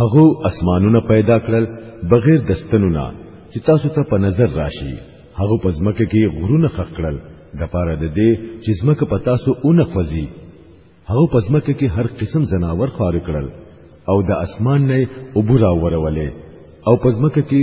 هغه اسمانونه پیدا کړل بغیر د ستنو نه چې تاسو ته په نظر راشي هغه په ځمکه کې غرونه خخ کړل د پاره د دې چې ځمکه په تاسو اونه خوځي هغه په ځمکه کې هر قسم زناور خار کړل او د اسمان نه وبرا ورولې او په ځمکه کې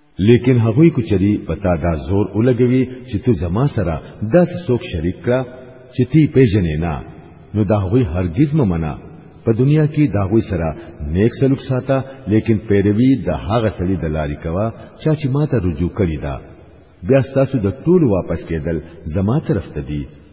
لیکن هغوی کو چری پتا دا زور ولګوي چې ته زما سره داسې څوک شریک کړه چې تی پیژنې نه نو دا هغوی هرگز ممنه په دنیا کې دا هغوی سره نیک سلوک ساته لیکن پیروي د هغه سړي د لارې کوا چا چې ماته رجوع کړی دا بیا ستاسو د ټول واپس کېدل زما طرف ته دی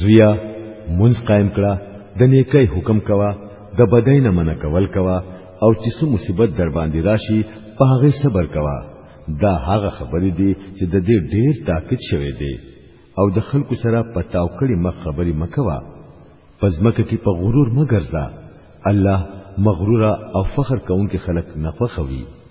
زویا منځ قائم کړه د نیکۍ حکم کوا د بدۍ نه منع کول کوا او چې څه مصیبت در باندې راشي په هغه صبر کوا دا هغه خبرې دي چې د دې ډېر تاکید شوی دی او د خلکو سره په تاو کړي مخ خبرې مکوا پزمکه کې په غرور مګرځه الله مغرور او فخر کوونکي خلک نه خوښوي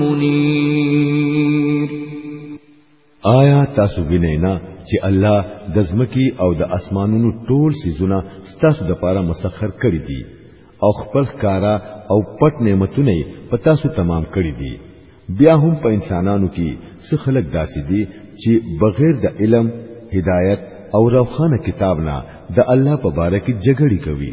منير آیا تاسو وینئ نه چې الله د ځمکې او د اسمانونو ټول سيزونه ستاسو د پاره مسخر کړی دي او خپل کارا او پټ نعمتونه په تاسو تمام کړی دي بیا هم په انسانانو کې څه خلک داسې دي چې بغیر د علم هدایت او روخانه کتاب نه د الله په باره کې جګړې کوي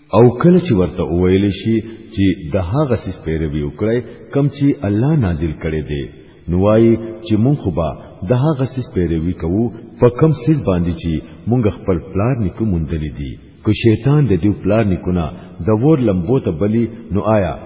او کله چې ورته وویل شي چې د هغه سیس پیروي وکړي کم چې الله نازل کړي دي نو وایي چې مونږ خو به د هغه سیس پیروي کوو په کم سیس باندې چې مونږ خپل پلار نکو مونږ دي که شیطان د دې پلار نکونه د ور لمبو ته بلی نو آیا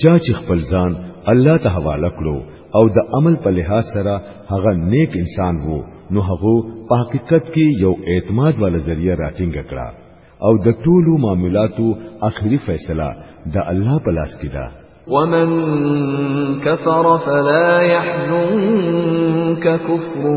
چا چې خپل ځان الله ته حواله کړو او د عمل په لحاظ سره هغه نیک انسان وو نو هغه په حقیقت کې یو اعتماد والا ذریعہ راټینګ کړه او د ټولو معاملاتو اخري فیصله د الله په لاس کې ده ومن كفر فلا يحزنك كفره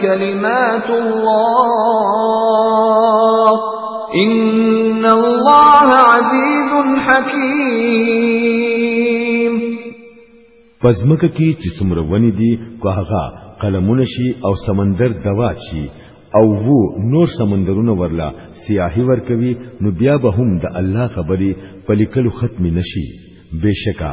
کلمات الله ان الله عزیز حکیم پزمکه کی چې څومره ونی دي کو هغه قلمونه شي او سمندر دوا شي او وو نور سمندرونه ورلا سیاحي ورکوي نو بیا به هم د الله خبري پلیکلو ختم نشي بشکا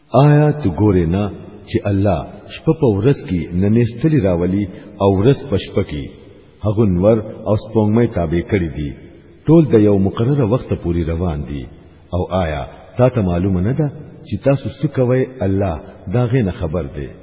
آیا تو ګورې نه چې الله شپه په ورځ کې ننېستلی راولي او ورځ په شپه کې هغه نور او سپوږمۍ تابع کړې دي ټول د یو مقرره وخت پورې روان دي او آیا تا ته معلومه نه ده چې تاسو څه کوئ الله دا غې نه خبر دی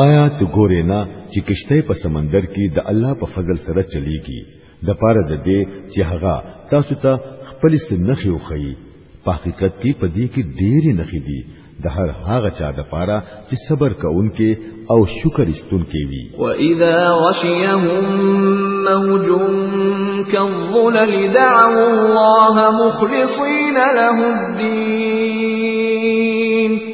آیا ته ګورې نه چې کشته په سمندر کې د الله په فضل سره چلیږي د پاره د دې چې هغه تاسو ته خپل سنخي وخی په حقیقت کې په دې کې ډېری نخې دي د هر هغه چا د پاره چې صبر کوونکې او شکر استونکې وي واذا غشيهم موج كالظلل دعوا الله مخلصين له الدين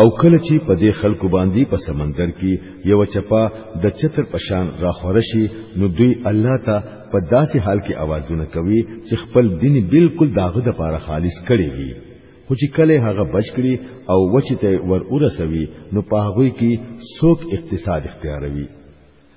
او کله چې په دې خلکو باندې په سمندر کې یو چپا د چتر پشان راخورشي نو دوی الله ته په داسې حال کې आवाजونه کوي چې خپل دین بالکل داغه د پاره خالص کړي وي خو چې کله هغه بچ کړي او وچته ور ورسوي نو په هغه کې څوک اقتصاد اختیاروي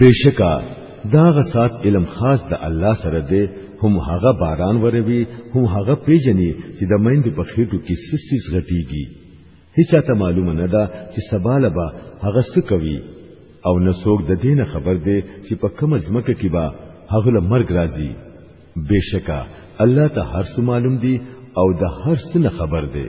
بشکا دا غسات علم خاص د الله سره دی هم هغه باران وروي هم هغه پیژني چې د مېند په خېټو کې سسیس غټيږي هیڅ ته معلومه نه ده چې سباله به هغه څه کوي او نه څوک د دین خبر دی چې په کوم ځمکه کې به هغه له مرګ راځي بشکا الله ته هر څه معلوم دی او د هر څه خبر دی